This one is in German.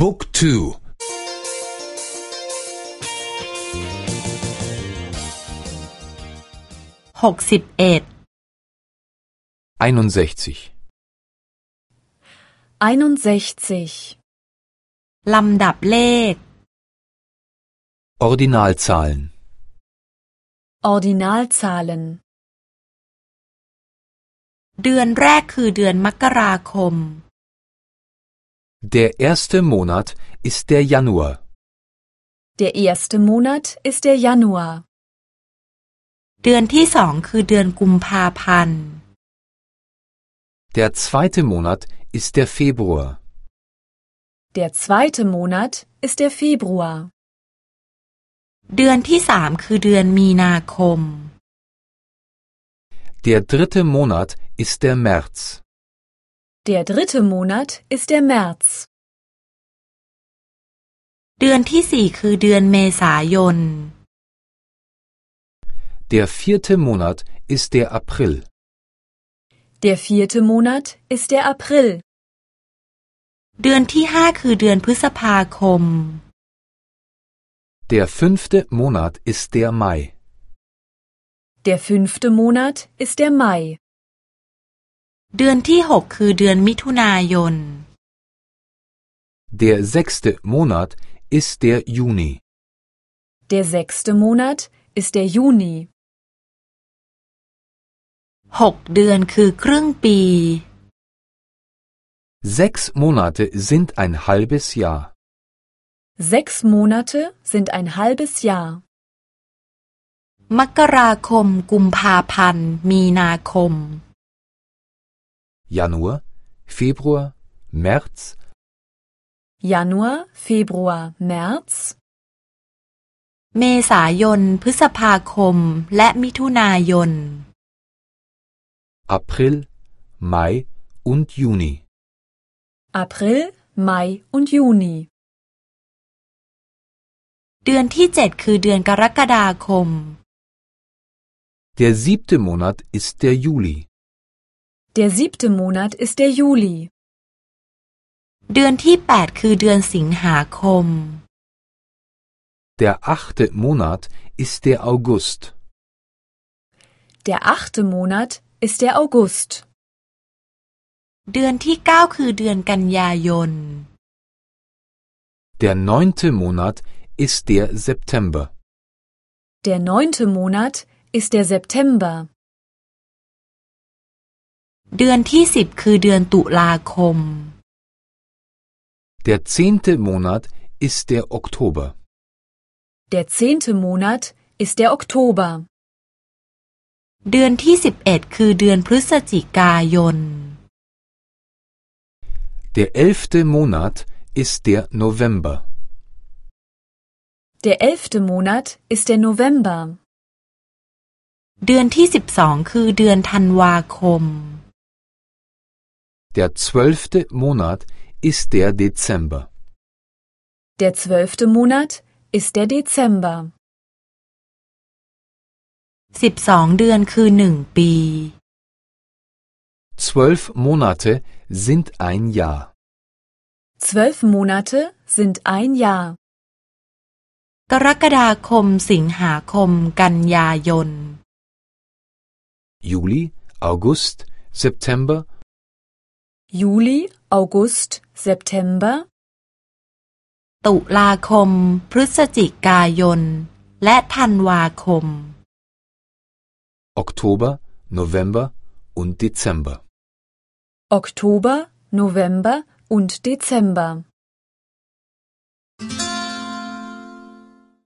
บุ๊กทู หกสิบเอ็ด 61 61. ลำดับเลข Ordinalzahlen Ordinalzahlen. เดือนแรกคือเดือนมกราคม Der erste Monat ist der Januar. Der erste Monat ist der Januar. เดือนที่สองคือเดือนกุมภาพันธ์ Der zweite Monat ist der Februar. Der zweite Monat ist der Februar. เดือนที่สามคือเดือนมีนาคม Der dritte Monat ist der März. Der dritte Monat ist der März. เดือนที่สี่คือเดือนเมษายน Der vierte Monat ist der April. Der vierte Monat ist der April. เดือนที่ห้าคือเดือนพฤษภาคม Der fünfte Monat ist der Mai. Der fünfte Monat ist der Mai. เดือนที่หกคือเดือนมิถุนายน Der sechste Monat ist der Juni. Der sechste Monat ist der Juni. หกเดือนคือครึ่งปี Sechs Monate sind ein halbes Jahr. Sechs Monate sind ein halbes Jahr. มกราคม กุมภาพันธ์ มีนาคม Januar, Februar, März, Januar, Februar, März, เมษายน พฤษภาคม และมิถุนายน April, Mai und Juni. April, Mai und Juni. เดือนที่เจ็ดคือเดือนกรกฎาคม Der siebte Monat ist der Juli. Der siebte Monat ist der Juli. เดือนที่แปดคือเดือนสิงหาคม Der achte Monat ist der August. Der achte Monat ist der August. เดือนที่เก้าคือเดือนกันยายน Der neunte Monat ist der September. Der neunte Monat ist der September. เดือนที่สิบคือเดือนตุลาคม Der zehnte Monat ist der Oktober. Der zehnte Monat ist der Oktober. เดือนที่สิบเอ็ดคือเดือนพฤศจิกายน Der elfte Monat ist der November. Der elfte Monat ist der November. เดือนที่สิบสองคือเดือนธันวาคม Der zwölfte Monat ist der Dezember. Der zwölfte Monat ist der Dezember. สิบสองเดือนคือหนึ่งปี Zwölf Monate sind ein Jahr. Zwölf Monate sind ein Jahr. กรกฎาคม สิงหาคม กันยายน Juli, August, September, Juli, August, September, ตุลาคม พฤศจิกายน และธันวาคม Oktober, November und Dezember. Oktober, November und Dezember.